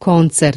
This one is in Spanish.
Concert.